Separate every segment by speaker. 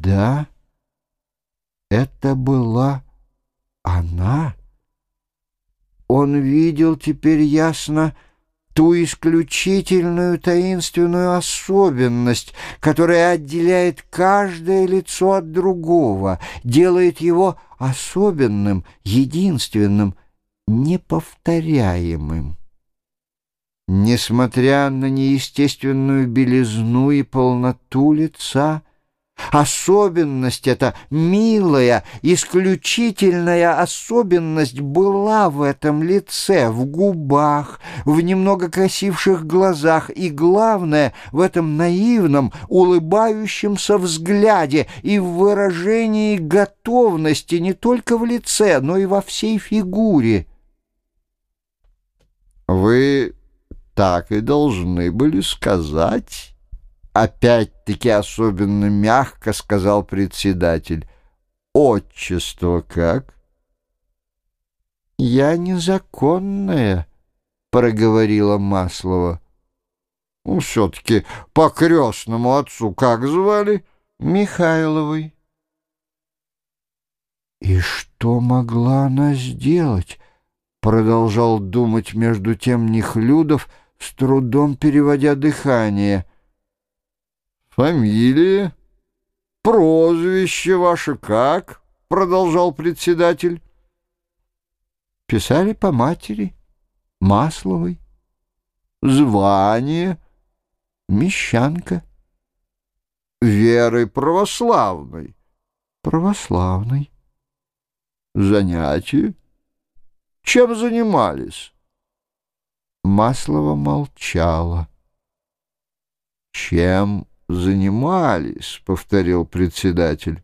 Speaker 1: Да, это была она. Он видел теперь ясно ту исключительную таинственную особенность, которая отделяет каждое лицо от другого, делает его особенным, единственным, неповторяемым. Несмотря на неестественную белизну и полноту лица, Особенность эта, милая, исключительная особенность была в этом лице, в губах, в немного красивших глазах и, главное, в этом наивном, улыбающемся взгляде и в выражении готовности не только в лице, но и во всей фигуре.
Speaker 2: «Вы так и должны были сказать».
Speaker 1: Опять-таки особенно мягко сказал председатель. Отчество как? Я незаконная, проговорила Маслова.
Speaker 2: Ну, все-таки по крестному отцу как звали?
Speaker 1: Михайловой. И что могла она сделать? Продолжал думать между тем Нехлюдов, с трудом переводя дыхание —
Speaker 2: «Фамилия? Прозвище ваше как?» — продолжал председатель.
Speaker 1: «Писали по матери, Масловой.
Speaker 2: Звание?
Speaker 1: Мещанка.
Speaker 2: Веры православной.
Speaker 1: Православной.
Speaker 2: Занятия? Чем занимались?»
Speaker 1: Маслова молчала.
Speaker 2: «Чем занимались», — повторил председатель.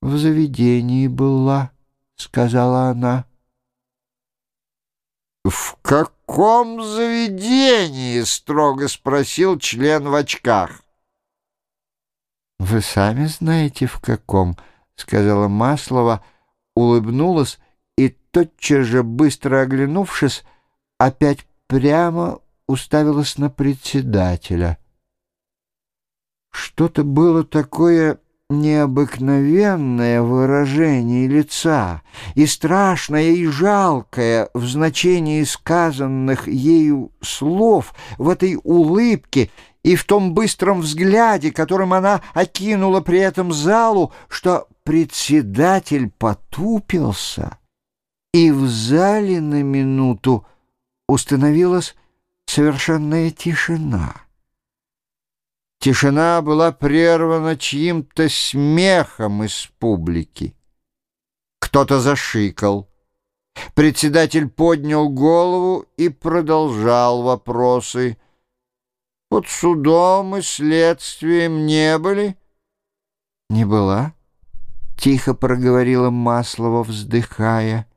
Speaker 1: «В заведении была», — сказала она.
Speaker 2: «В каком заведении?» — строго спросил член в очках.
Speaker 1: «Вы сами знаете, в каком», — сказала Маслова, улыбнулась и, тотчас же, быстро оглянувшись, опять прямо уставилась на председателя. Что-то было такое необыкновенное выражение лица и страшное и жалкое в значении сказанных ею слов в этой улыбке и в том быстром взгляде, которым она окинула при этом залу, что председатель потупился, и в зале на минуту установилась совершенная тишина. Тишина была прервана чьим-то смехом из публики. Кто-то зашикал. Председатель поднял голову и продолжал вопросы. «Под судом и следствием не были?» «Не была», — тихо проговорила Маслова, вздыхая.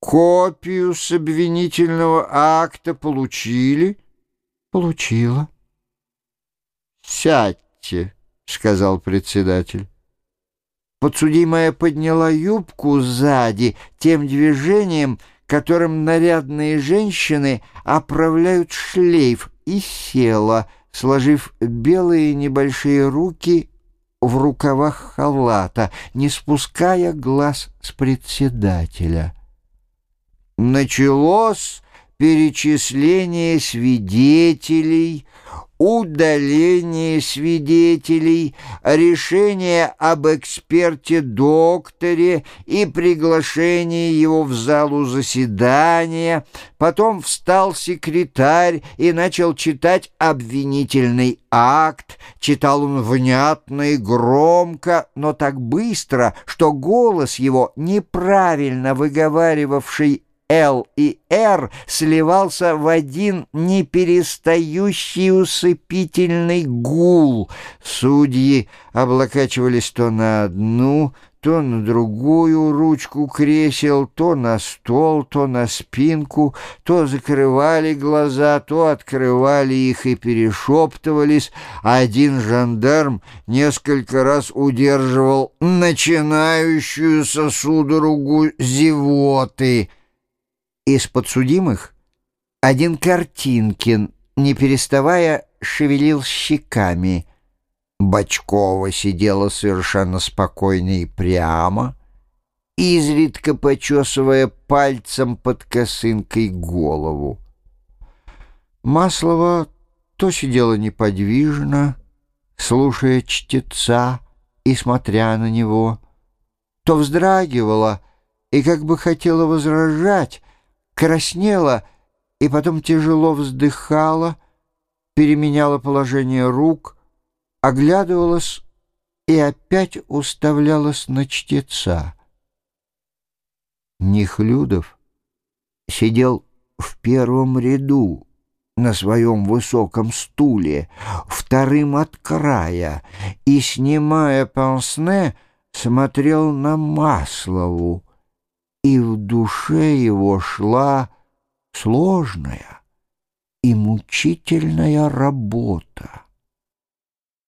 Speaker 1: «Копию с обвинительного акта получили?» «Получила». «Сядьте», — сказал председатель. Подсудимая подняла юбку сзади тем движением, которым нарядные женщины оправляют шлейф, и села, сложив белые небольшие руки в рукавах халата, не спуская глаз с председателя. Началось перечисление свидетелей, удаление свидетелей, решение об эксперте-докторе и приглашение его в залу заседания. Потом встал секретарь и начал читать обвинительный акт. Читал он внятно и громко, но так быстро, что голос его, неправильно выговаривавший Л и Р сливался в один неперестающий усыпительный гул. Судьи облокачивались то на одну, то на другую ручку кресел, то на стол, то на спинку, то закрывали глаза, то открывали их и перешептывались. Один жандарм несколько раз удерживал начинающуюся судорогу зевоты — из подсудимых один Картинкин, не переставая, шевелил щеками. Бочкова сидела совершенно спокойно и прямо, изредка почесывая пальцем под косынкой голову. Маслова то сидела неподвижно, слушая чтеца и смотря на него, то вздрагивала и как бы хотела возражать, краснела и потом тяжело вздыхала, переменяла положение рук, оглядывалась и опять уставлялась на чтеца. Нехлюдов сидел в первом ряду на своем высоком стуле, вторым от края, и, снимая пансне, смотрел на Маслову, и в душе его шла сложная и мучительная работа.